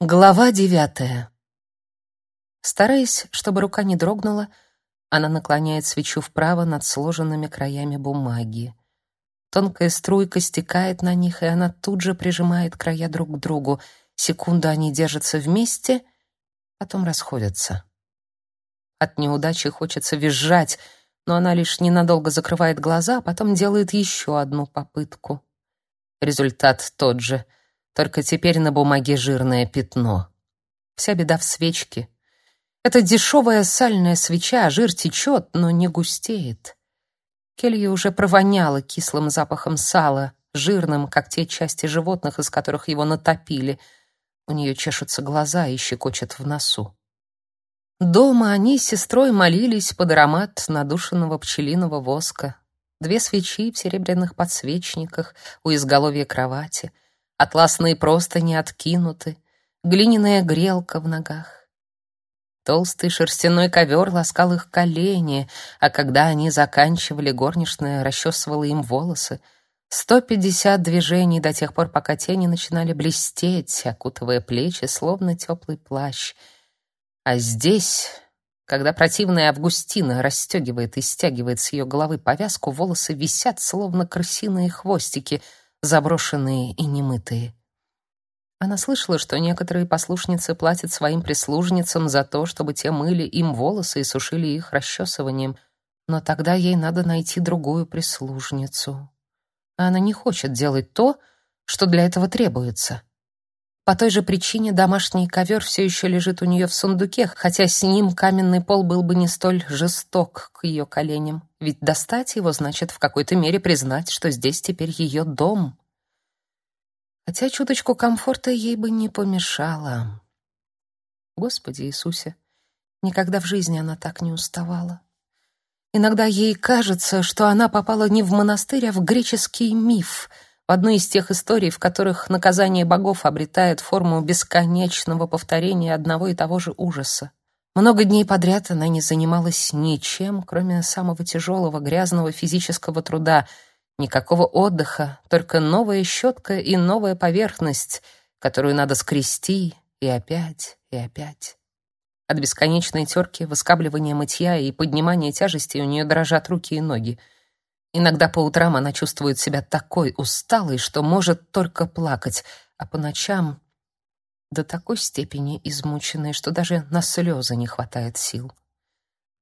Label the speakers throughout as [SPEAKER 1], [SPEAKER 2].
[SPEAKER 1] Глава девятая. Стараясь, чтобы рука не дрогнула, она наклоняет свечу вправо над сложенными краями бумаги. Тонкая струйка стекает на них, и она тут же прижимает края друг к другу. Секунду они держатся вместе, потом расходятся. От неудачи хочется визжать, но она лишь ненадолго закрывает глаза, а потом делает еще одну попытку. Результат тот же — только теперь на бумаге жирное пятно. Вся беда в свечке. Это дешевая сальная свеча, жир течет, но не густеет. Келья уже провоняла кислым запахом сала, жирным, как те части животных, из которых его натопили. У нее чешутся глаза и щекочет в носу. Дома они с сестрой молились под аромат надушенного пчелиного воска. Две свечи в серебряных подсвечниках у изголовья кровати — Атласные простыни откинуты, глиняная грелка в ногах. Толстый шерстяной ковер ласкал их колени, а когда они заканчивали, горничная расчесывала им волосы. Сто пятьдесят движений до тех пор, пока тени начинали блестеть, окутывая плечи, словно теплый плащ. А здесь, когда противная Августина расстегивает и стягивает с ее головы повязку, волосы висят, словно крысиные хвостики — заброшенные и немытые. Она слышала, что некоторые послушницы платят своим прислужницам за то, чтобы те мыли им волосы и сушили их расчесыванием, но тогда ей надо найти другую прислужницу. А она не хочет делать то, что для этого требуется. По той же причине домашний ковер все еще лежит у нее в сундуке, хотя с ним каменный пол был бы не столь жесток к ее коленям. Ведь достать его значит в какой-то мере признать, что здесь теперь ее дом. Хотя чуточку комфорта ей бы не помешало. Господи Иисусе, никогда в жизни она так не уставала. Иногда ей кажется, что она попала не в монастырь, а в греческий миф — в одной из тех историй, в которых наказание богов обретает форму бесконечного повторения одного и того же ужаса. Много дней подряд она не занималась ничем, кроме самого тяжелого, грязного физического труда. Никакого отдыха, только новая щетка и новая поверхность, которую надо скрести и опять, и опять. От бесконечной терки, выскабливания мытья и поднимания тяжести у нее дрожат руки и ноги — Иногда по утрам она чувствует себя такой усталой, что может только плакать, а по ночам до такой степени измученной, что даже на слезы не хватает сил.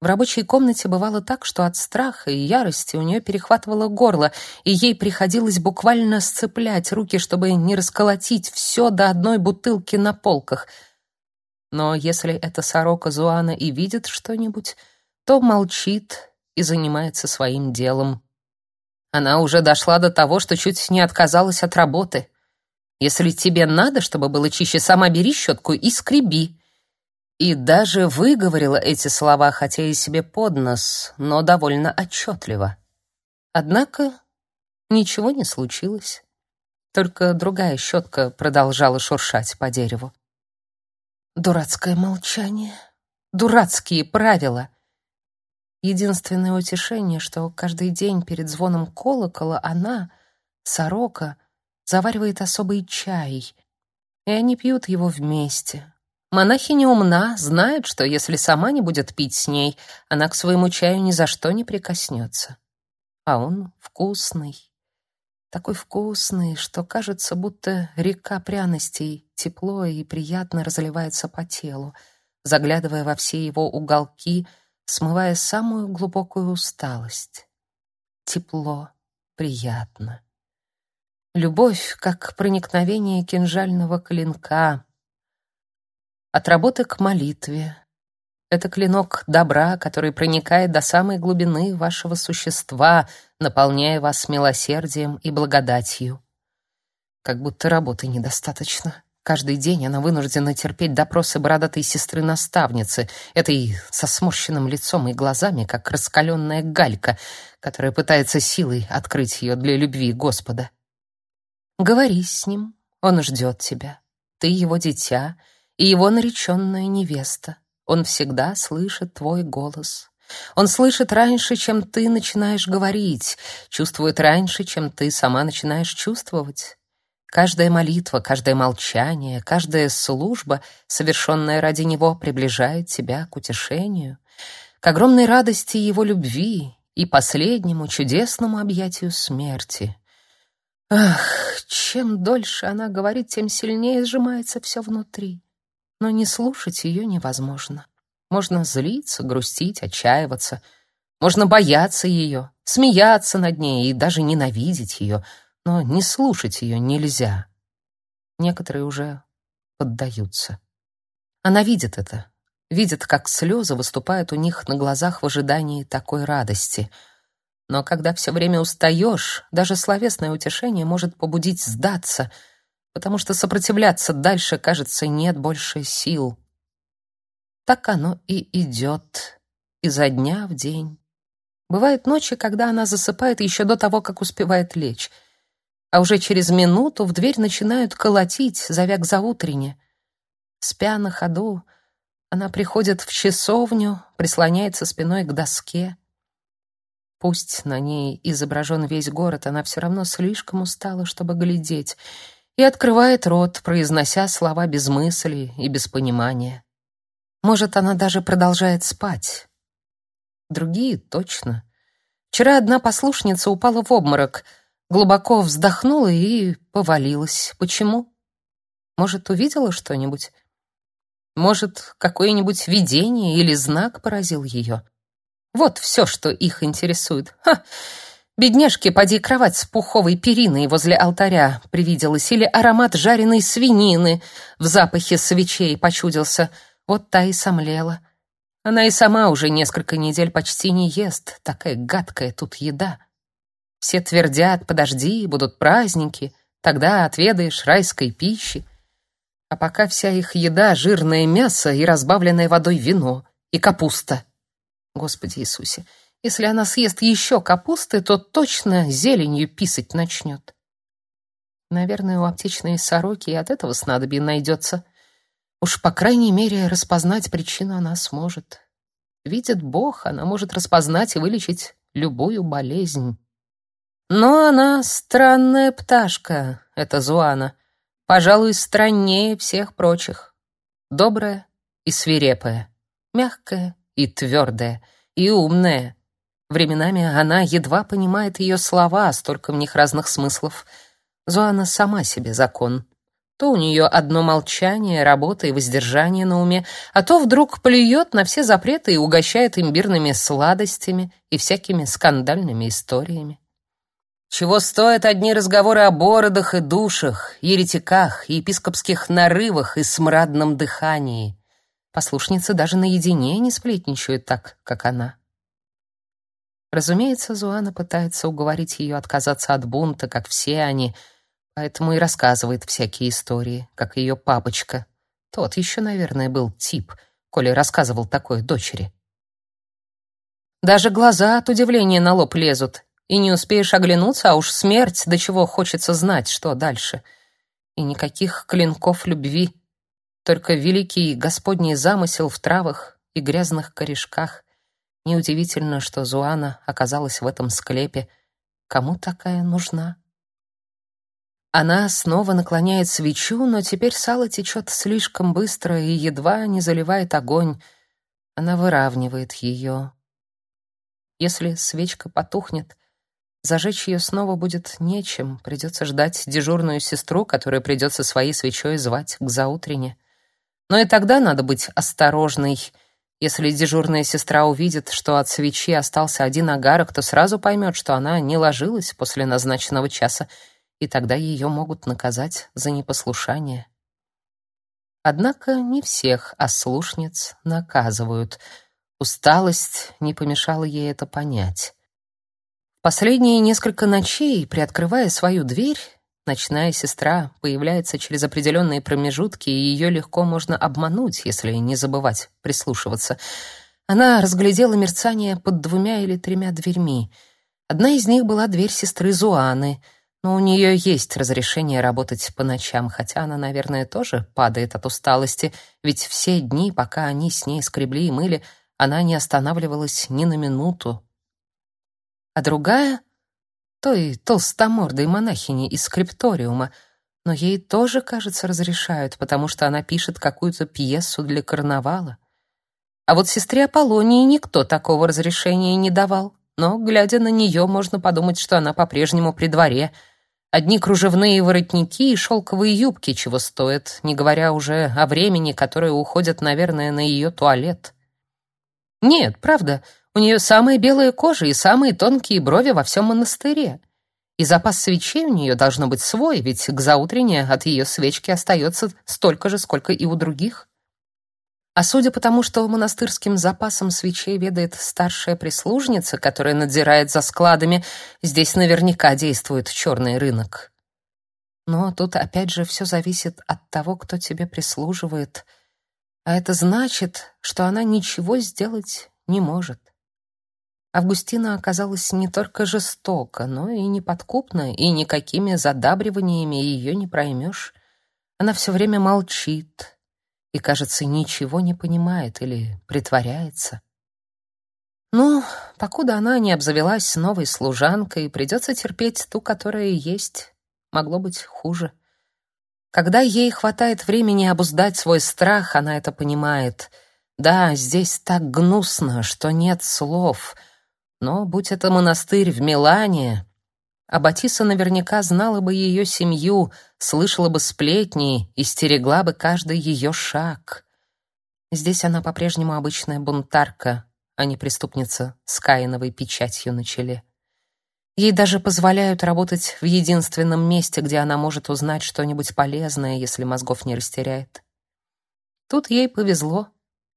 [SPEAKER 1] В рабочей комнате бывало так, что от страха и ярости у нее перехватывало горло, и ей приходилось буквально сцеплять руки, чтобы не расколотить все до одной бутылки на полках. Но если эта сорока Зуана и видит что-нибудь, то молчит и занимается своим делом. Она уже дошла до того, что чуть не отказалась от работы. Если тебе надо, чтобы было чище, сама бери щетку и скреби. И даже выговорила эти слова, хотя и себе под нос, но довольно отчетливо. Однако ничего не случилось. Только другая щетка продолжала шуршать по дереву. Дурацкое молчание, дурацкие правила — Единственное утешение, что каждый день перед звоном колокола она, сорока, заваривает особый чай, и они пьют его вместе. Монахиня умна, знает, что если сама не будет пить с ней, она к своему чаю ни за что не прикоснется. А он вкусный, такой вкусный, что кажется, будто река пряностей тепло и приятно разливается по телу, заглядывая во все его уголки — смывая самую глубокую усталость. Тепло, приятно. Любовь, как проникновение кинжального клинка. От работы к молитве. Это клинок добра, который проникает до самой глубины вашего существа, наполняя вас милосердием и благодатью. Как будто работы недостаточно. Каждый день она вынуждена терпеть допросы бородатой сестры-наставницы, этой со сморщенным лицом и глазами, как раскаленная галька, которая пытается силой открыть ее для любви Господа. Говори с ним, он ждет тебя. Ты его дитя и его нареченная невеста. Он всегда слышит твой голос. Он слышит раньше, чем ты начинаешь говорить, чувствует раньше, чем ты сама начинаешь чувствовать. Каждая молитва, каждое молчание, каждая служба, совершенная ради него, приближает тебя к утешению, к огромной радости его любви и последнему чудесному объятию смерти. Ах, чем дольше она говорит, тем сильнее сжимается все внутри. Но не слушать ее невозможно. Можно злиться, грустить, отчаиваться. Можно бояться ее, смеяться над ней и даже ненавидеть ее — но не слушать ее нельзя. Некоторые уже поддаются. Она видит это, видит, как слезы выступают у них на глазах в ожидании такой радости. Но когда все время устаешь, даже словесное утешение может побудить сдаться, потому что сопротивляться дальше, кажется, нет больше сил. Так оно и идет, изо дня в день. Бывают ночи, когда она засыпает еще до того, как успевает лечь — а уже через минуту в дверь начинают колотить, зовя к заутрене. Спя на ходу, она приходит в часовню, прислоняется спиной к доске. Пусть на ней изображен весь город, она все равно слишком устала, чтобы глядеть, и открывает рот, произнося слова без мысли и без понимания. Может, она даже продолжает спать. Другие точно. Вчера одна послушница упала в обморок — глубоко вздохнула и повалилась. Почему? Может, увидела что-нибудь? Может, какое-нибудь видение или знак поразил ее? Вот все, что их интересует. Ха! Бедняжке поди кровать с пуховой периной возле алтаря привиделась, или аромат жареной свинины в запахе свечей почудился. Вот та и сомлела. Она и сама уже несколько недель почти не ест, такая гадкая тут еда. Все твердят, подожди, будут праздники, тогда отведаешь райской пищи. А пока вся их еда — жирное мясо и разбавленное водой вино, и капуста. Господи Иисусе, если она съест еще капусты, то точно зеленью писать начнет. Наверное, у аптечной сороки и от этого снадобья найдется. Уж, по крайней мере, распознать причину она сможет. Видит Бог, она может распознать и вылечить любую болезнь. Но она странная пташка, эта Зуана. Пожалуй, страннее всех прочих. Добрая и свирепая, мягкая и твердая, и умная. Временами она едва понимает ее слова, столько в них разных смыслов. Зуана сама себе закон. То у нее одно молчание, работа и воздержание на уме, а то вдруг плюет на все запреты и угощает имбирными сладостями и всякими скандальными историями. Чего стоят одни разговоры о бородах и душах, еретиках, епископских нарывах и смрадном дыхании. Послушницы даже наедине не сплетничают так, как она. Разумеется, Зуана пытается уговорить ее отказаться от бунта, как все они, поэтому и рассказывает всякие истории, как ее папочка. Тот еще, наверное, был тип, коли рассказывал такое дочери. Даже глаза от удивления на лоб лезут, и не успеешь оглянуться, а уж смерть, до чего хочется знать, что дальше. И никаких клинков любви, только великий Господний замысел в травах и грязных корешках. Неудивительно, что Зуана оказалась в этом склепе. Кому такая нужна? Она снова наклоняет свечу, но теперь сало течет слишком быстро и едва не заливает огонь. Она выравнивает ее. Если свечка потухнет, Зажечь ее снова будет нечем, придется ждать дежурную сестру, которая придет со своей свечой звать к заутрене. Но и тогда надо быть осторожной. Если дежурная сестра увидит, что от свечи остался один агарок, то сразу поймет, что она не ложилась после назначенного часа, и тогда ее могут наказать за непослушание. Однако не всех ослушниц наказывают. Усталость не помешала ей это понять. Последние несколько ночей, приоткрывая свою дверь, ночная сестра появляется через определенные промежутки, и ее легко можно обмануть, если не забывать прислушиваться. Она разглядела мерцание под двумя или тремя дверьми. Одна из них была дверь сестры Зуаны, но у нее есть разрешение работать по ночам, хотя она, наверное, тоже падает от усталости, ведь все дни, пока они с ней скребли и мыли, она не останавливалась ни на минуту, а другая — той толстомордой монахини из скрипториума, Но ей тоже, кажется, разрешают, потому что она пишет какую-то пьесу для карнавала. А вот сестре Аполлонии никто такого разрешения не давал. Но, глядя на нее, можно подумать, что она по-прежнему при дворе. Одни кружевные воротники и шелковые юбки чего стоят, не говоря уже о времени, которое уходит, наверное, на ее туалет. Нет, правда, у нее самая белая кожа и самые тонкие брови во всем монастыре. И запас свечей у нее должно быть свой, ведь к заутрене от ее свечки остается столько же, сколько и у других. А судя по тому, что монастырским запасом свечей ведает старшая прислужница, которая надзирает за складами, здесь наверняка действует черный рынок. Но тут опять же все зависит от того, кто тебе прислуживает. А это значит, что она ничего сделать не может. Августина оказалась не только жестока, но и неподкупна, и никакими задабриваниями ее не проймешь. Она все время молчит и, кажется, ничего не понимает или притворяется. Ну, покуда она не обзавелась новой служанкой, придется терпеть ту, которая есть. Могло быть хуже. Когда ей хватает времени обуздать свой страх, она это понимает. Да, здесь так гнусно, что нет слов — но, будь это монастырь в Милане, Аббатиса наверняка знала бы ее семью, слышала бы сплетни и стерегла бы каждый ее шаг. Здесь она по-прежнему обычная бунтарка, а не преступница с каиновой печатью на челе. Ей даже позволяют работать в единственном месте, где она может узнать что-нибудь полезное, если мозгов не растеряет. Тут ей повезло,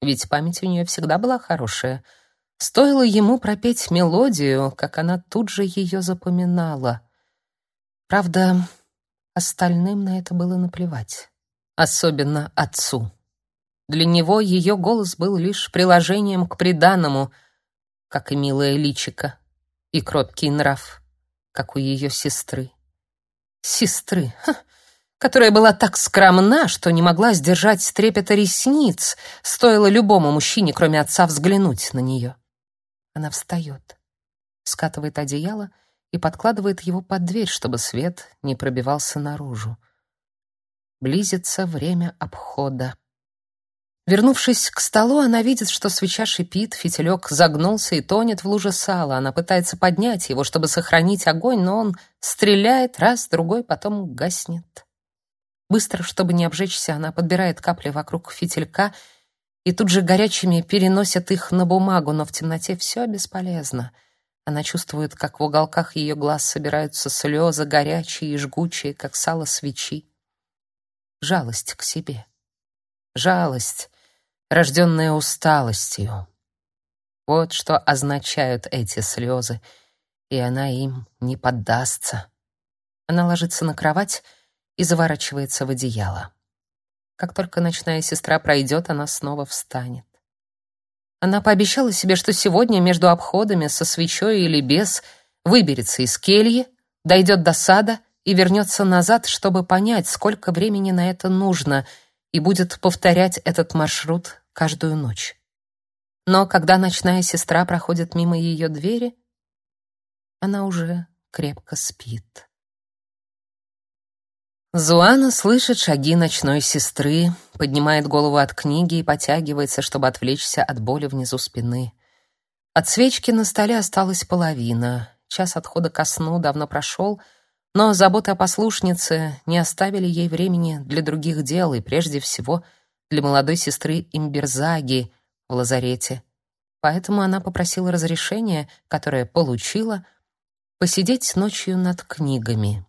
[SPEAKER 1] ведь память у нее всегда была хорошая — Стоило ему пропеть мелодию, как она тут же ее запоминала. Правда, остальным на это было наплевать, особенно отцу. Для него ее голос был лишь приложением к приданному, как и милая личика, и кроткий нрав, как у ее сестры. Сестры, ха, которая была так скромна, что не могла сдержать трепета ресниц, стоило любому мужчине, кроме отца, взглянуть на нее. Она встает, скатывает одеяло и подкладывает его под дверь, чтобы свет не пробивался наружу. Близится время обхода. Вернувшись к столу, она видит, что свеча шипит, фитилек загнулся и тонет в луже сала. Она пытается поднять его, чтобы сохранить огонь, но он стреляет раз, другой, потом гаснет. Быстро, чтобы не обжечься, она подбирает капли вокруг фитилька и тут же горячими переносят их на бумагу, но в темноте все бесполезно. Она чувствует, как в уголках ее глаз собираются слезы, горячие и жгучие, как сало свечи. Жалость к себе. Жалость, рожденная усталостью. Вот что означают эти слезы, и она им не поддастся. Она ложится на кровать и заворачивается в одеяло. Как только ночная сестра пройдет, она снова встанет. Она пообещала себе, что сегодня между обходами со свечой или без выберется из кельи, дойдет до сада и вернется назад, чтобы понять, сколько времени на это нужно, и будет повторять этот маршрут каждую ночь. Но когда ночная сестра проходит мимо ее двери, она уже крепко спит. Зуана слышит шаги ночной сестры, поднимает голову от книги и потягивается, чтобы отвлечься от боли внизу спины. От свечки на столе осталась половина. Час отхода ко сну давно прошел, но заботы о послушнице не оставили ей времени для других дел и прежде всего для молодой сестры Имберзаги в лазарете. Поэтому она попросила разрешения, которое получила, посидеть ночью над книгами.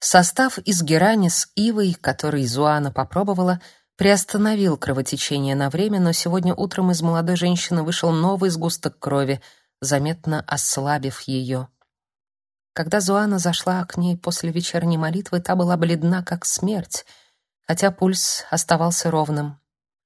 [SPEAKER 1] Состав из герани с ивой, который Зуана попробовала, приостановил кровотечение на время, но сегодня утром из молодой женщины вышел новый сгусток крови, заметно ослабив ее. Когда Зуана зашла к ней после вечерней молитвы, та была бледна, как смерть, хотя пульс оставался ровным.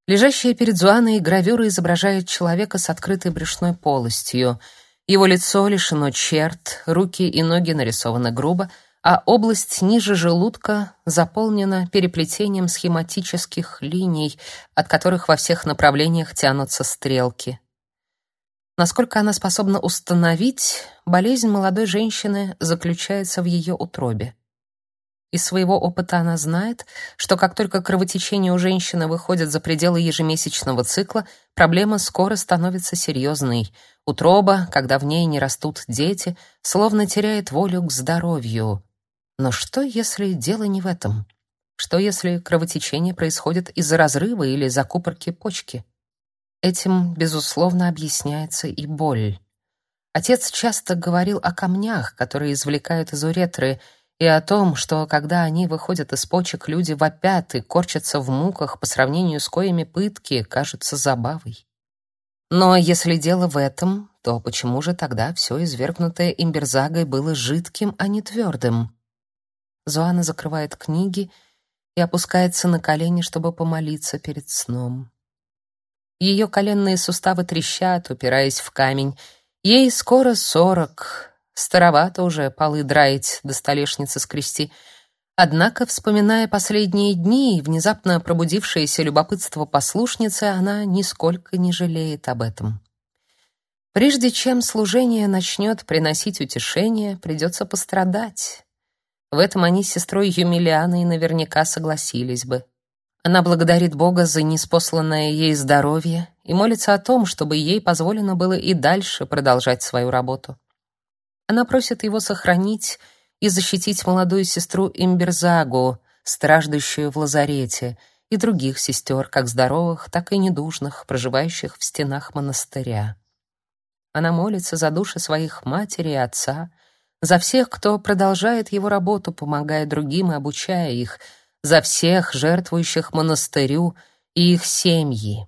[SPEAKER 1] Лежащая перед Зуаной гравюра изображает человека с открытой брюшной полостью. Его лицо лишено черт, руки и ноги нарисованы грубо — а область ниже желудка заполнена переплетением схематических линий, от которых во всех направлениях тянутся стрелки. Насколько она способна установить, болезнь молодой женщины заключается в ее утробе. Из своего опыта она знает, что как только кровотечение у женщины выходит за пределы ежемесячного цикла, проблема скоро становится серьезной. Утроба, когда в ней не растут дети, словно теряет волю к здоровью. Но что, если дело не в этом? Что, если кровотечение происходит из-за разрыва или закупорки почки? Этим, безусловно, объясняется и боль. Отец часто говорил о камнях, которые извлекают из уретры, и о том, что когда они выходят из почек, люди вопят и корчатся в муках, по сравнению с коими пытки кажутся забавой. Но если дело в этом, то почему же тогда все извергнутое имберзагой было жидким, а не твердым? Зоана закрывает книги и опускается на колени, чтобы помолиться перед сном. Ее коленные суставы трещат, упираясь в камень. Ей скоро сорок, Старовато уже полы драить до столешницы скрести. Однако, вспоминая последние дни и внезапно пробудившееся любопытство послушницы, она нисколько не жалеет об этом. Прежде чем служение начнет приносить утешение, придется пострадать. В этом они с сестрой Юмилианой наверняка согласились бы. Она благодарит Бога за неспосланное ей здоровье и молится о том, чтобы ей позволено было и дальше продолжать свою работу. Она просит его сохранить и защитить молодую сестру Имберзагу, страждущую в лазарете, и других сестер, как здоровых, так и недужных, проживающих в стенах монастыря. Она молится за души своих матери и отца, за всех, кто продолжает его работу, помогая другим и обучая их, за всех жертвующих монастырю и их семьи.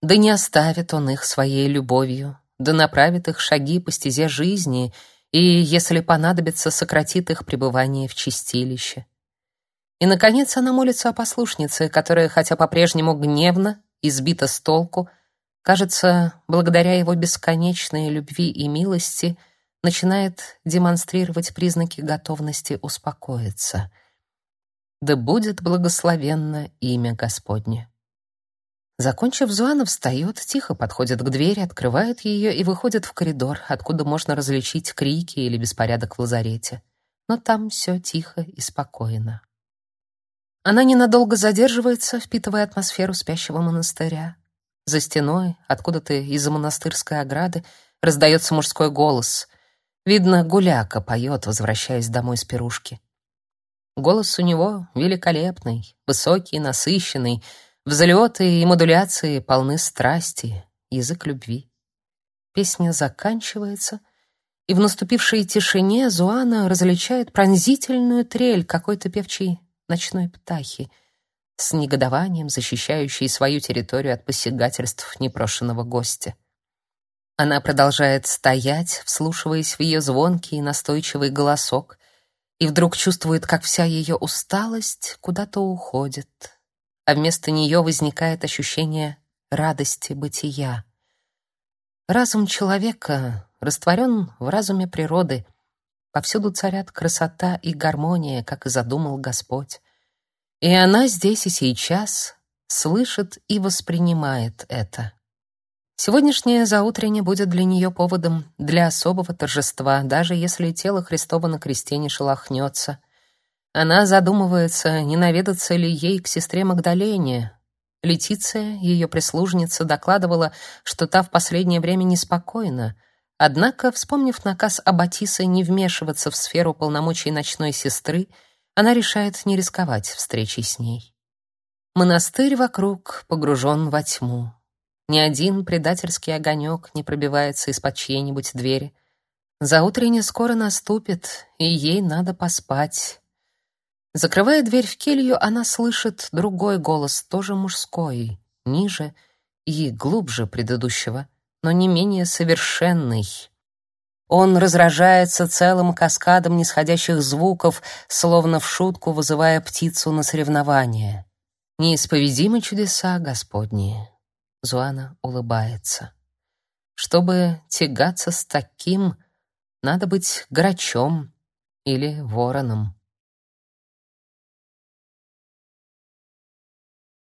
[SPEAKER 1] Да не оставит он их своей любовью, да направит их шаги по стезе жизни — и, если понадобится, сократит их пребывание в чистилище. И, наконец, она молится о послушнице, которая, хотя по-прежнему гневна, избита с толку, кажется, благодаря его бесконечной любви и милости, начинает демонстрировать признаки готовности успокоиться. Да будет благословенно имя Господне. Закончив, Зуана встает, тихо подходит к двери, открывает ее и выходит в коридор, откуда можно различить крики или беспорядок в лазарете. Но там все тихо и спокойно. Она ненадолго задерживается, впитывая атмосферу спящего монастыря. За стеной, откуда-то из-за монастырской ограды, раздается мужской голос. Видно, гуляка поет, возвращаясь домой с пирушки. Голос у него великолепный, высокий, насыщенный, Взлеты и модуляции полны страсти, язык любви. Песня заканчивается, и в наступившей тишине Зуана различает пронзительную трель какой-то певчей ночной птахи, с негодованием защищающей свою территорию от посягательств непрошенного гостя. Она продолжает стоять, вслушиваясь в ее звонкий и настойчивый голосок, и вдруг чувствует, как вся ее усталость куда-то уходит, а вместо нее возникает ощущение радости бытия. Разум человека растворен в разуме природы. Повсюду царят красота и гармония, как и задумал Господь. И она здесь и сейчас слышит и воспринимает это. Сегодняшнее заутренне будет для нее поводом для особого торжества, даже если тело Христово на кресте не шелохнется — она задумывается, не наведаться ли ей к сестре Магдалене. Летиция, ее прислужница, докладывала, что та в последнее время неспокойна. Однако, вспомнив наказ Аббатисы не вмешиваться в сферу полномочий ночной сестры, она решает не рисковать встречей с ней. Монастырь вокруг погружен во тьму. Ни один предательский огонек не пробивается из-под чьей-нибудь двери. Заутренне скоро наступит, и ей надо поспать. Закрывая дверь в келью, она слышит другой голос, тоже мужской, ниже и глубже предыдущего, но не менее совершенный. Он разражается целым каскадом нисходящих звуков, словно в шутку вызывая птицу на соревнование. Неисповедимы чудеса Господни. Зуана улыбается. Чтобы тягаться с таким, надо быть грачом или вороном.